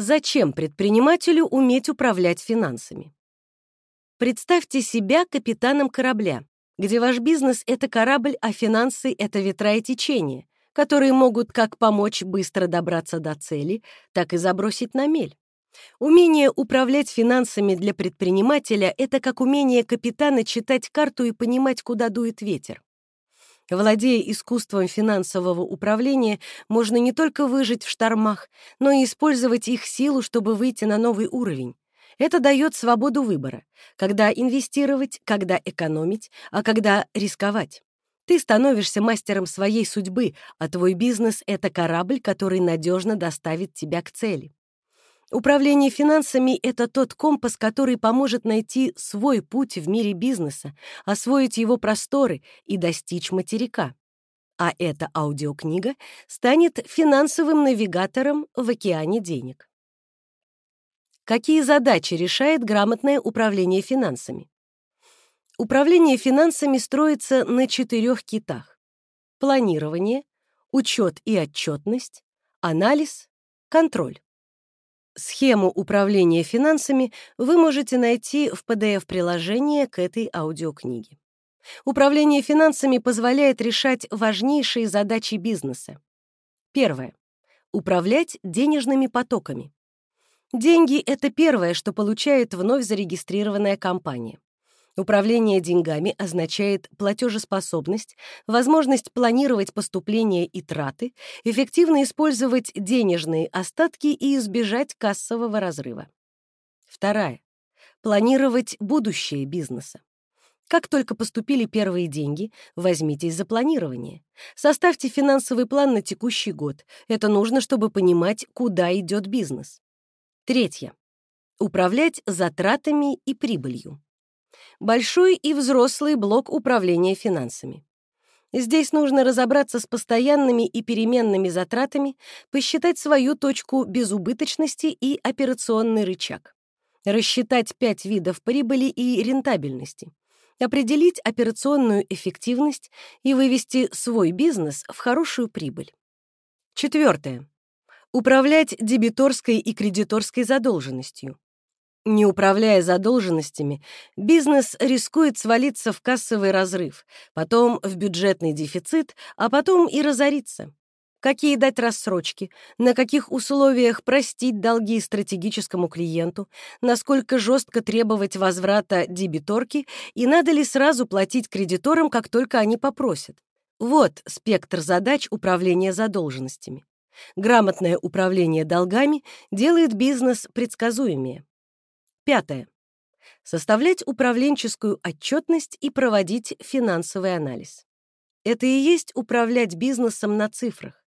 Зачем предпринимателю уметь управлять финансами? Представьте себя капитаном корабля, где ваш бизнес — это корабль, а финансы — это ветра и течения, которые могут как помочь быстро добраться до цели, так и забросить на мель. Умение управлять финансами для предпринимателя — это как умение капитана читать карту и понимать, куда дует ветер. Владея искусством финансового управления, можно не только выжить в штормах, но и использовать их силу, чтобы выйти на новый уровень. Это дает свободу выбора, когда инвестировать, когда экономить, а когда рисковать. Ты становишься мастером своей судьбы, а твой бизнес — это корабль, который надежно доставит тебя к цели. Управление финансами — это тот компас, который поможет найти свой путь в мире бизнеса, освоить его просторы и достичь материка. А эта аудиокнига станет финансовым навигатором в океане денег. Какие задачи решает грамотное управление финансами? Управление финансами строится на четырех китах. Планирование, учет и отчетность, анализ, контроль. Схему управления финансами вы можете найти в PDF-приложении к этой аудиокниге. Управление финансами позволяет решать важнейшие задачи бизнеса. Первое. Управлять денежными потоками. Деньги — это первое, что получает вновь зарегистрированная компания. Управление деньгами означает платежеспособность, возможность планировать поступления и траты, эффективно использовать денежные остатки и избежать кассового разрыва. Вторая. Планировать будущее бизнеса. Как только поступили первые деньги, возьмитесь за планирование. Составьте финансовый план на текущий год. Это нужно, чтобы понимать, куда идет бизнес. Третье. Управлять затратами и прибылью большой и взрослый блок управления финансами. Здесь нужно разобраться с постоянными и переменными затратами, посчитать свою точку безубыточности и операционный рычаг. Рассчитать пять видов прибыли и рентабельности. Определить операционную эффективность и вывести свой бизнес в хорошую прибыль. Четвертое. Управлять дебиторской и кредиторской задолженностью. Не управляя задолженностями, бизнес рискует свалиться в кассовый разрыв, потом в бюджетный дефицит, а потом и разориться. Какие дать рассрочки, на каких условиях простить долги стратегическому клиенту, насколько жестко требовать возврата дебиторки и надо ли сразу платить кредиторам, как только они попросят. Вот спектр задач управления задолженностями. Грамотное управление долгами делает бизнес предсказуемее. Пятое. Составлять управленческую отчетность и проводить финансовый анализ. Это и есть управлять бизнесом на цифрах.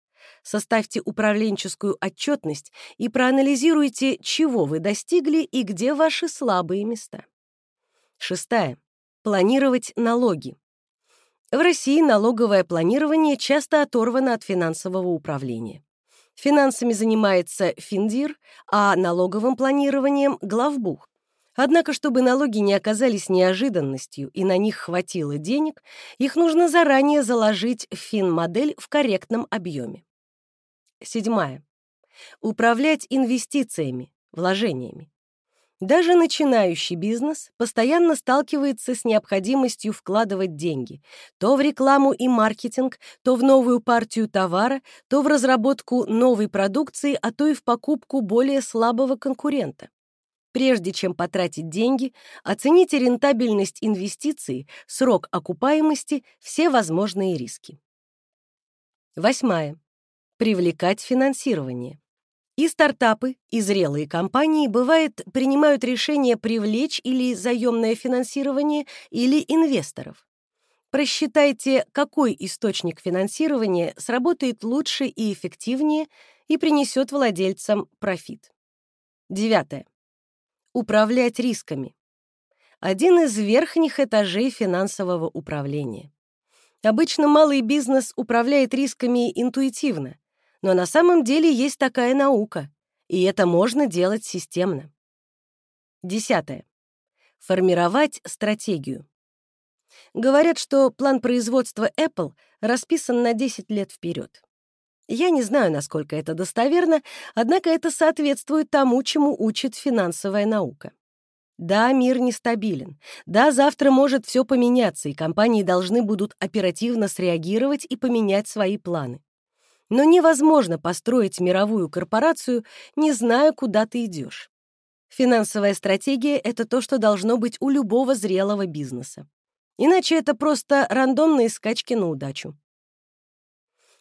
Составьте управленческую отчетность и проанализируйте, чего вы достигли и где ваши слабые места. Шестая. Планировать налоги. В России налоговое планирование часто оторвано от финансового управления. Финансами занимается Финдир, а налоговым планированием — главбух. Однако, чтобы налоги не оказались неожиданностью и на них хватило денег, их нужно заранее заложить в финмодель в корректном объеме. Седьмая. Управлять инвестициями, вложениями. Даже начинающий бизнес постоянно сталкивается с необходимостью вкладывать деньги то в рекламу и маркетинг, то в новую партию товара, то в разработку новой продукции, а то и в покупку более слабого конкурента. Прежде чем потратить деньги, оцените рентабельность инвестиций, срок окупаемости, все возможные риски. Восьмая. Привлекать финансирование. И стартапы, и зрелые компании, бывает, принимают решение привлечь или заемное финансирование, или инвесторов. Просчитайте, какой источник финансирования сработает лучше и эффективнее и принесет владельцам профит. Девятое. Управлять рисками. Один из верхних этажей финансового управления. Обычно малый бизнес управляет рисками интуитивно, но на самом деле есть такая наука, и это можно делать системно. Десятое. Формировать стратегию. Говорят, что план производства Apple расписан на 10 лет вперед. Я не знаю, насколько это достоверно, однако это соответствует тому, чему учит финансовая наука. Да, мир нестабилен. Да, завтра может все поменяться, и компании должны будут оперативно среагировать и поменять свои планы. Но невозможно построить мировую корпорацию, не зная, куда ты идешь. Финансовая стратегия — это то, что должно быть у любого зрелого бизнеса. Иначе это просто рандомные скачки на удачу.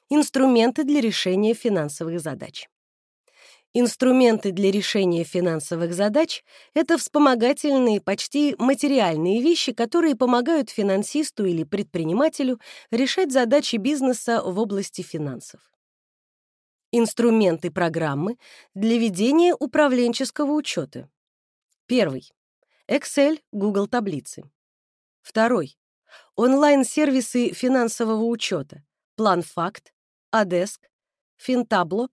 Инструменты для решения финансовых задач. Инструменты для решения финансовых задач — это вспомогательные, почти материальные вещи, которые помогают финансисту или предпринимателю решать задачи бизнеса в области финансов. Инструменты программы для ведения управленческого учета. Первый. Excel, Google таблицы. Второй. Онлайн-сервисы финансового учета. PlanFact, Adesk, Финтабло,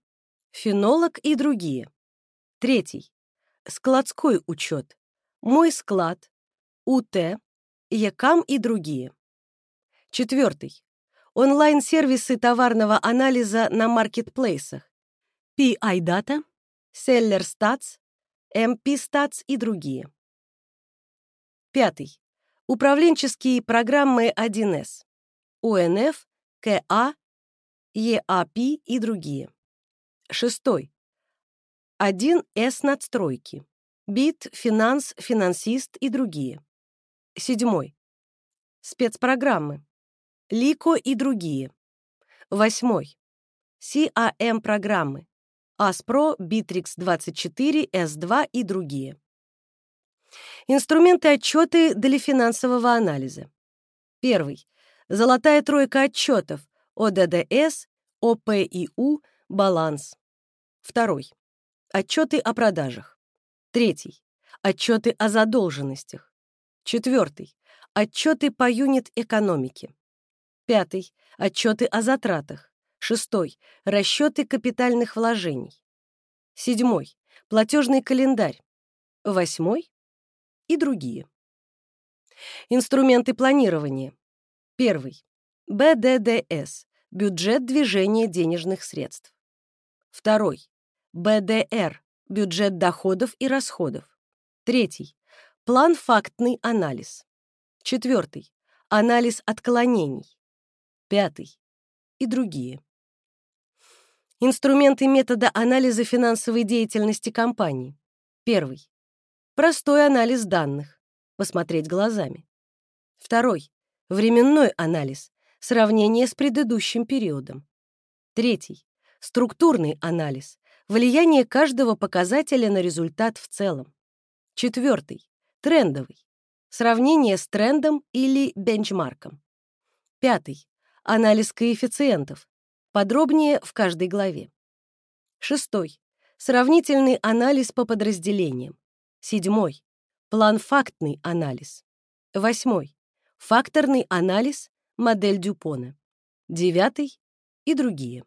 Фенолог и другие. Третий. Складской учет. Мой склад. УТ. Якам и другие. Четвертый. Онлайн-сервисы товарного анализа на маркетплейсах. PI Data, Seller Stats, MPStats и другие. Пятый. Управленческие программы 1С. УНФ, КА, ERP и другие. Шестой. 1С надстройки. БИТ, Финанс, Финансист и другие. Седьмой. Спецпрограммы. iiko и другие. Восьмой. CRM -программы. АСПРО, Битрикс 24, С2 и другие. Инструменты отчеты для финансового анализа. Первый. Золотая тройка отчетов. ОДДС, ОПИУ, баланс. Второй. Отчеты о продажах. Третий. Отчеты о задолженностях. Четвертый. Отчеты по юнит-экономике. Пятый. Отчеты о затратах. Шестой. Расчеты капитальных вложений. Седьмой. Платежный календарь. Восьмой. И другие. Инструменты планирования. Первый. БДДС. Бюджет движения денежных средств. Второй. БДР. Бюджет доходов и расходов. Третий. План фактный анализ. Четвертый. Анализ отклонений. Пятый. И другие. Инструменты метода анализа финансовой деятельности компании. Первый. Простой анализ данных. Посмотреть глазами. Второй. Временной анализ. Сравнение с предыдущим периодом. Третий структурный анализ, влияние каждого показателя на результат в целом. Четвертый — трендовый, сравнение с трендом или бенчмарком. Пятый — анализ коэффициентов, подробнее в каждой главе. Шестой — сравнительный анализ по подразделениям. Седьмой — план-фактный анализ. Восьмой — факторный анализ, модель Дюпона. Девятый и другие.